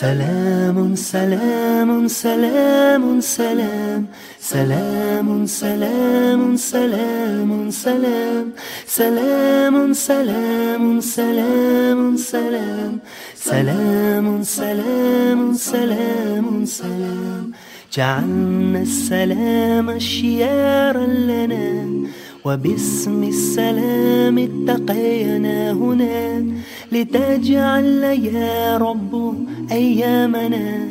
سلام سلام سلام سلام. سلام سلام سلام سلام. سلام سلام سلام سلام. سلام سلام سلام سلام. جعلنا السلام شيارا لنا. وباسم السلام اتقينا هنا لتجعل يا رب أيامنا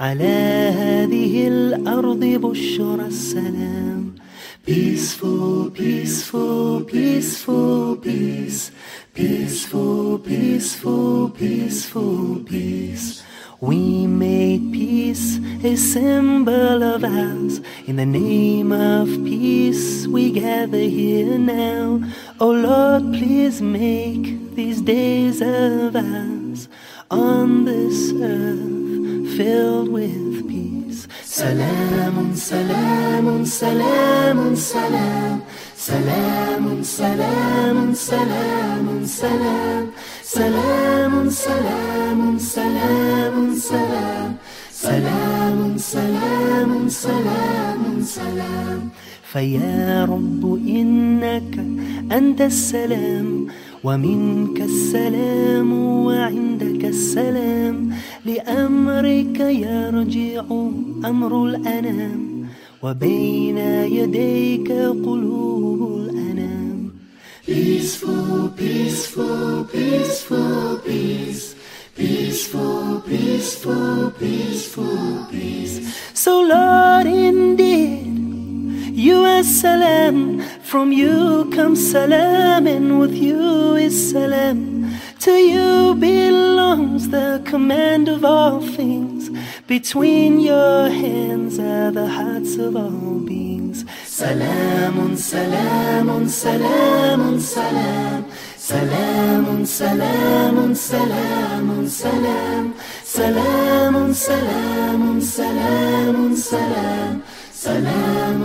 على هذه الأرض بشرى السلام Peaceful, peaceful, peaceful, peace Peaceful, peaceful, peaceful, peace We made peace a symbol of ours. In the name of peace, we gather here now. Oh Lord, please make these days of ours on this earth filled with peace. Salam, salam, salam, salam. Salam, salam, salam, salam. Salam, salam, salam. فيا رب إنك أنت السلام ومنك السلام وعندك السلام. لأمرك يرجع أمر الأنام وبين يديك قلوب الأنام. Peaceful, peaceful, peaceful, peace. Peaceful, peaceful, peaceful, peace. So salam. From you comes salam, and with you is salam. To you belongs the command of all things. Between your hands are the hearts of all beings. سلام سلام سلام سلام سلام سلام سلام سلام سلام سلام سلام سلام سلام